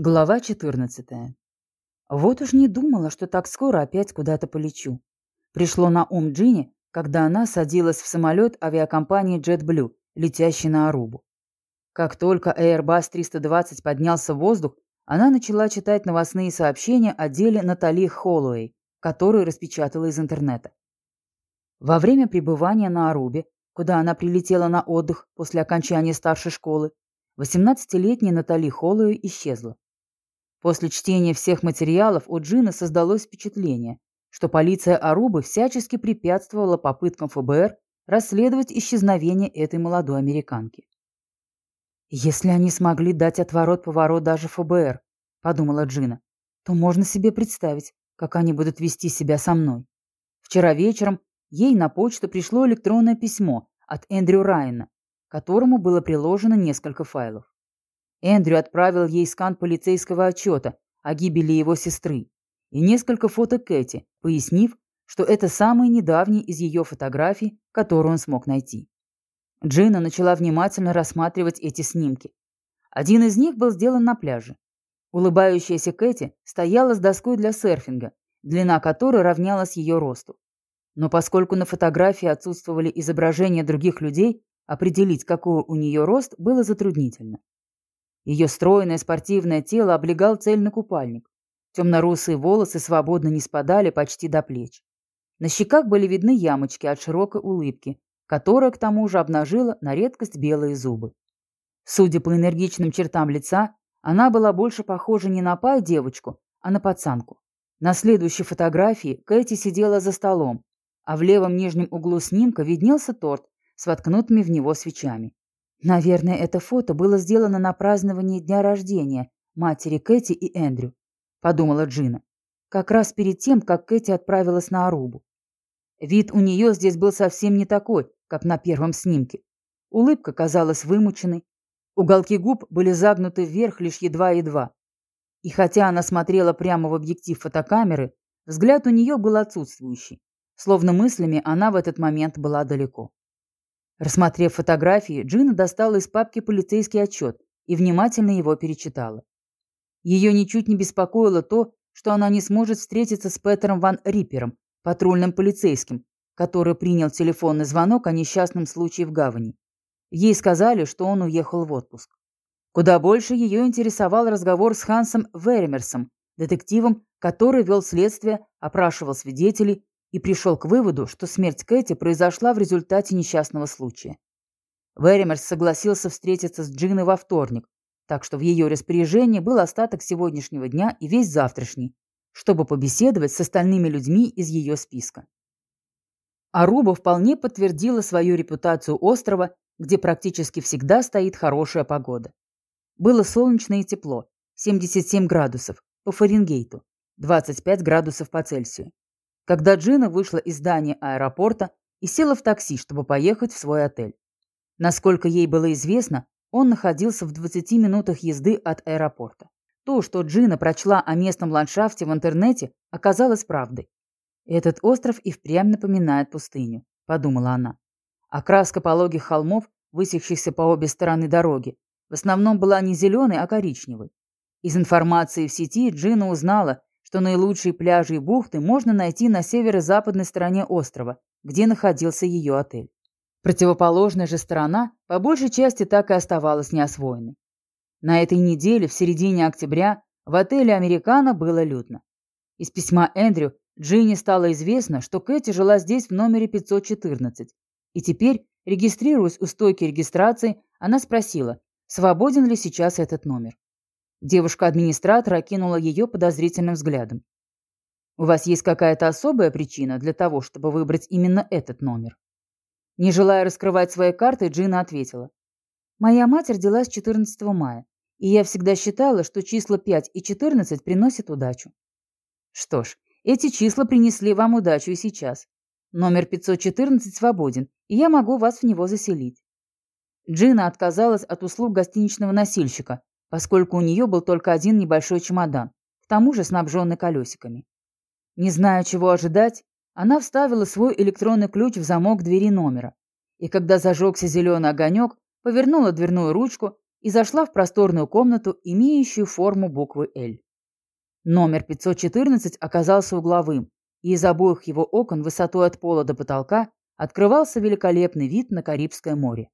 Глава 14. Вот уж не думала, что так скоро опять куда-то полечу. Пришло на ум Джинни, когда она садилась в самолет авиакомпании JetBlue, летящий на Арубу. Как только Airbus 320 поднялся в воздух, она начала читать новостные сообщения о деле Натали Холлоуэй, которую распечатала из интернета. Во время пребывания на Арубе, куда она прилетела на отдых после окончания старшей школы, 18-летняя Натали Холлоуэй исчезла. После чтения всех материалов у Джина создалось впечатление, что полиция Арубы всячески препятствовала попыткам ФБР расследовать исчезновение этой молодой американки. «Если они смогли дать отворот-поворот даже ФБР», — подумала Джина, «то можно себе представить, как они будут вести себя со мной». Вчера вечером ей на почту пришло электронное письмо от Эндрю Райана, которому было приложено несколько файлов. Эндрю отправил ей скан полицейского отчета о гибели его сестры и несколько фото Кэти, пояснив, что это самые недавние из ее фотографий, которые он смог найти. Джина начала внимательно рассматривать эти снимки. Один из них был сделан на пляже. Улыбающаяся Кэти стояла с доской для серфинга, длина которой равнялась ее росту. Но поскольку на фотографии отсутствовали изображения других людей, определить, какой у нее рост, было затруднительно. Ее стройное спортивное тело облегал цельный купальник. Темно-русые волосы свободно не спадали почти до плеч. На щеках были видны ямочки от широкой улыбки, которая к тому же обнажила на редкость белые зубы. Судя по энергичным чертам лица, она была больше похожа не на пай-девочку, а на пацанку. На следующей фотографии Кэти сидела за столом, а в левом нижнем углу снимка виднелся торт с воткнутыми в него свечами. Наверное, это фото было сделано на праздновании дня рождения матери Кэти и Эндрю, подумала Джина. Как раз перед тем, как Кэти отправилась на Арубу. Вид у нее здесь был совсем не такой, как на первом снимке. Улыбка казалась вымученной. Уголки губ были загнуты вверх лишь едва-едва. И хотя она смотрела прямо в объектив фотокамеры, взгляд у нее был отсутствующий. Словно мыслями она в этот момент была далеко. Рассмотрев фотографии, Джина достала из папки полицейский отчет и внимательно его перечитала. Ее ничуть не беспокоило то, что она не сможет встретиться с Петером Ван Риппером, патрульным полицейским, который принял телефонный звонок о несчастном случае в гавани. Ей сказали, что он уехал в отпуск. Куда больше ее интересовал разговор с Хансом Веремерсом, детективом, который вел следствие, опрашивал свидетелей и пришел к выводу, что смерть Кэти произошла в результате несчастного случая. Веримерс согласился встретиться с Джиной во вторник, так что в ее распоряжении был остаток сегодняшнего дня и весь завтрашний, чтобы побеседовать с остальными людьми из ее списка. Аруба вполне подтвердила свою репутацию острова, где практически всегда стоит хорошая погода. Было солнечно и тепло, 77 градусов по Фаренгейту, 25 градусов по Цельсию когда Джина вышла из здания аэропорта и села в такси, чтобы поехать в свой отель. Насколько ей было известно, он находился в 20 минутах езды от аэропорта. То, что Джина прочла о местном ландшафте в интернете, оказалось правдой. «Этот остров и впрямь напоминает пустыню», – подумала она. Окраска пологих холмов, высекшихся по обе стороны дороги, в основном была не зеленой, а коричневой. Из информации в сети Джина узнала, что наилучшие пляжи и бухты можно найти на северо-западной стороне острова, где находился ее отель. Противоположная же сторона по большей части так и оставалась неосвоенной. На этой неделе, в середине октября, в отеле «Американо» было людно. Из письма Эндрю Джинни стало известно, что Кэти жила здесь в номере 514, и теперь, регистрируясь у стойки регистрации, она спросила, свободен ли сейчас этот номер. Девушка-администратор окинула ее подозрительным взглядом. «У вас есть какая-то особая причина для того, чтобы выбрать именно этот номер?» Не желая раскрывать свои карты, Джина ответила. «Моя мать родилась 14 мая, и я всегда считала, что числа 5 и 14 приносят удачу». «Что ж, эти числа принесли вам удачу и сейчас. Номер 514 свободен, и я могу вас в него заселить». Джина отказалась от услуг гостиничного носильщика, поскольку у нее был только один небольшой чемодан, к тому же снабженный колесиками. Не зная, чего ожидать, она вставила свой электронный ключ в замок двери номера, и когда зажегся зеленый огонек, повернула дверную ручку, и зашла в просторную комнату, имеющую форму буквы «Л». Номер 514 оказался угловым, и из обоих его окон высотой от пола до потолка открывался великолепный вид на Карибское море.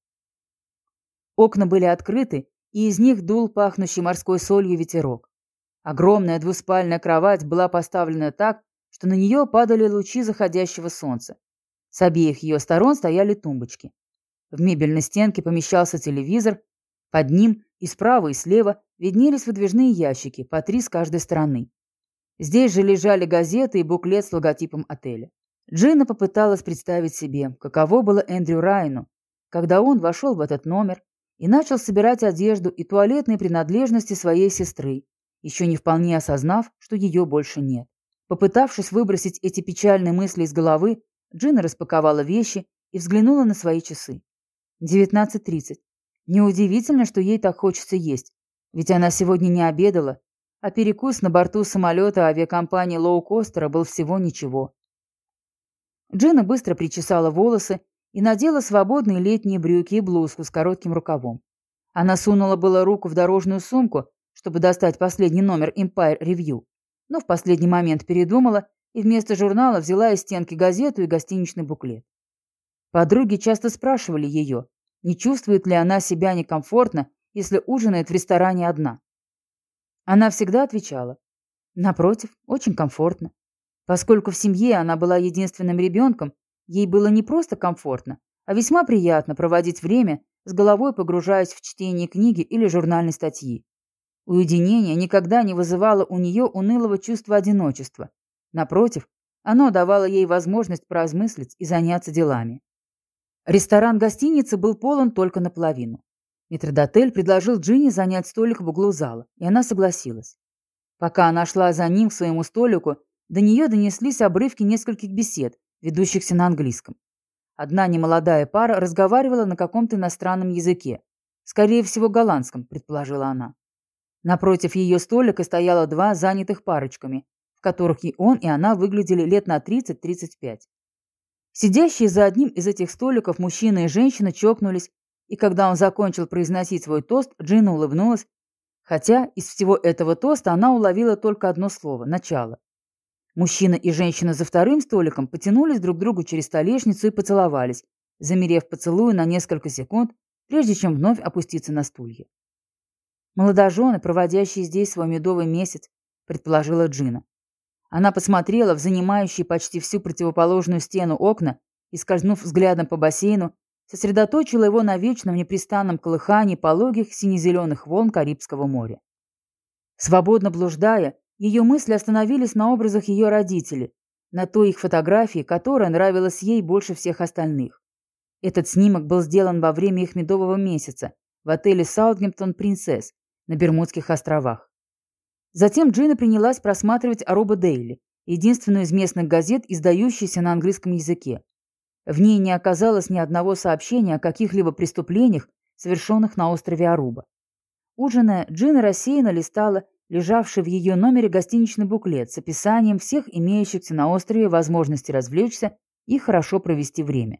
Окна были открыты, и из них дул пахнущий морской солью ветерок. Огромная двуспальная кровать была поставлена так, что на нее падали лучи заходящего солнца. С обеих ее сторон стояли тумбочки. В мебельной стенке помещался телевизор, под ним и справа, и слева виднелись выдвижные ящики, по три с каждой стороны. Здесь же лежали газеты и буклет с логотипом отеля. Джина попыталась представить себе, каково было Эндрю Райну, когда он вошел в этот номер и начал собирать одежду и туалетные принадлежности своей сестры, еще не вполне осознав, что ее больше нет. Попытавшись выбросить эти печальные мысли из головы, Джина распаковала вещи и взглянула на свои часы. 19.30. Неудивительно, что ей так хочется есть, ведь она сегодня не обедала, а перекус на борту самолета авиакомпании Лоукостера был всего ничего. Джина быстро причесала волосы и надела свободные летние брюки и блузку с коротким рукавом. Она сунула было руку в дорожную сумку, чтобы достать последний номер Empire Review, но в последний момент передумала и вместо журнала взяла из стенки газету и гостиничный буклет. Подруги часто спрашивали ее, не чувствует ли она себя некомфортно, если ужинает в ресторане одна. Она всегда отвечала, напротив, очень комфортно. Поскольку в семье она была единственным ребенком, ей было не просто комфортно, а весьма приятно проводить время, с головой погружаясь в чтение книги или журнальной статьи. Уединение никогда не вызывало у нее унылого чувства одиночества. Напротив, оно давало ей возможность поразмыслить и заняться делами. Ресторан гостиницы был полон только наполовину. Митродотель предложил Джинни занять столик в углу зала, и она согласилась. Пока она шла за ним к своему столику, до нее донеслись обрывки нескольких бесед, ведущихся на английском. Одна немолодая пара разговаривала на каком-то иностранном языке. Скорее всего, голландском, предположила она. Напротив ее столика стояло два занятых парочками, в которых и он, и она выглядели лет на 30-35. Сидящие за одним из этих столиков мужчина и женщина чокнулись, и когда он закончил произносить свой тост, Джина улыбнулась, хотя из всего этого тоста она уловила только одно слово – начало. Мужчина и женщина за вторым столиком потянулись друг к другу через столешницу и поцеловались, замерев поцелую на несколько секунд, прежде чем вновь опуститься на стулья. «Молодожены, проводящие здесь свой медовый месяц», – предположила Джина. Она посмотрела в занимающие почти всю противоположную стену окна и, скользнув взглядом по бассейну, сосредоточила его на вечном непрестанном колыхании пологих сине-зеленых волн Карибского моря. Свободно блуждая, ее мысли остановились на образах ее родителей, на той их фотографии, которая нравилась ей больше всех остальных. Этот снимок был сделан во время их медового месяца в отеле «Саутгемптон Принцесс» на Бермудских островах. Затем Джина принялась просматривать Аруба Дейли, единственную из местных газет, издающуюся на английском языке. В ней не оказалось ни одного сообщения о каких-либо преступлениях, совершенных на острове Аруба. Ужиная, Джина рассеянно листала лежавший в ее номере гостиничный буклет с описанием всех имеющихся на острове возможностей развлечься и хорошо провести время.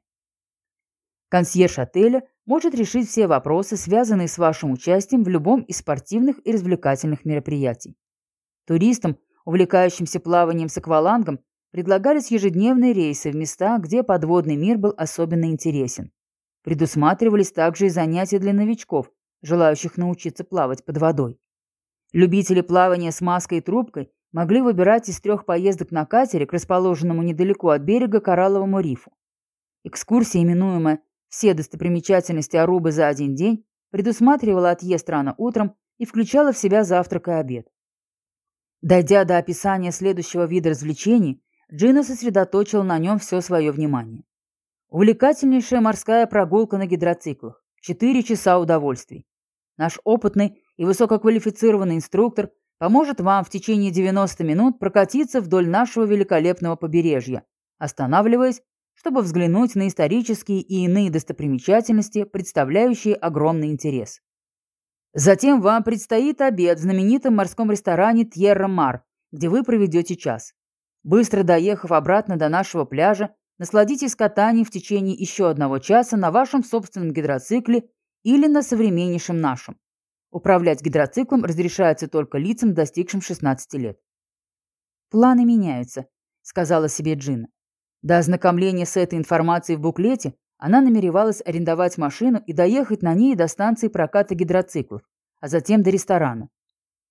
Консьерж отеля может решить все вопросы, связанные с вашим участием в любом из спортивных и развлекательных мероприятий. Туристам, увлекающимся плаванием с аквалангом, предлагались ежедневные рейсы в места, где подводный мир был особенно интересен. Предусматривались также и занятия для новичков, желающих научиться плавать под водой. Любители плавания с маской и трубкой могли выбирать из трех поездок на катере к расположенному недалеко от берега коралловому рифу. Экскурсия, именуемая «Все достопримечательности Арубы за один день», предусматривала отъезд рано утром и включала в себя завтрак и обед. Дойдя до описания следующего вида развлечений, Джина сосредоточила на нем все свое внимание. Увлекательнейшая морская прогулка на гидроциклах. Четыре часа удовольствий. Наш опытный и высококвалифицированный инструктор поможет вам в течение 90 минут прокатиться вдоль нашего великолепного побережья, останавливаясь, чтобы взглянуть на исторические и иные достопримечательности, представляющие огромный интерес. Затем вам предстоит обед в знаменитом морском ресторане Тьерра Мар, где вы проведете час. Быстро доехав обратно до нашего пляжа, насладитесь катанием в течение еще одного часа на вашем собственном гидроцикле или на современнейшем нашем. Управлять гидроциклом разрешается только лицам, достигшим 16 лет. «Планы меняются», — сказала себе Джина. До ознакомления с этой информацией в буклете она намеревалась арендовать машину и доехать на ней до станции проката гидроциклов, а затем до ресторана.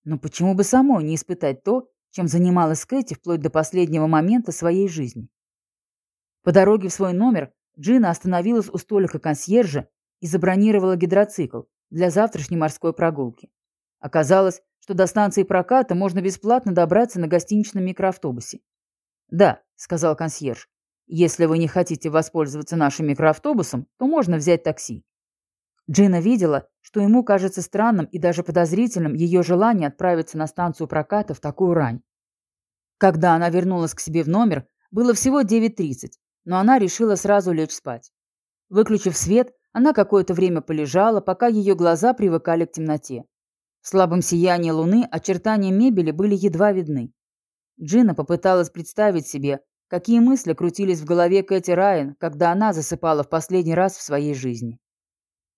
Но почему бы самой не испытать то, чем занималась Кэти вплоть до последнего момента своей жизни? По дороге в свой номер Джина остановилась у столика консьержа и забронировала гидроцикл для завтрашней морской прогулки. Оказалось, что до станции проката можно бесплатно добраться на гостиничном микроавтобусе. «Да», — сказал консьерж, — «если вы не хотите воспользоваться нашим микроавтобусом, то можно взять такси». Джина видела, что ему кажется странным и даже подозрительным ее желание отправиться на станцию проката в такую рань. Когда она вернулась к себе в номер, было всего 9.30, но она решила сразу лечь спать. Выключив свет, она какое-то время полежала, пока ее глаза привыкали к темноте. В слабом сиянии луны очертания мебели были едва видны. Джина попыталась представить себе, какие мысли крутились в голове Кэти Райан, когда она засыпала в последний раз в своей жизни.